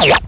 Yeah.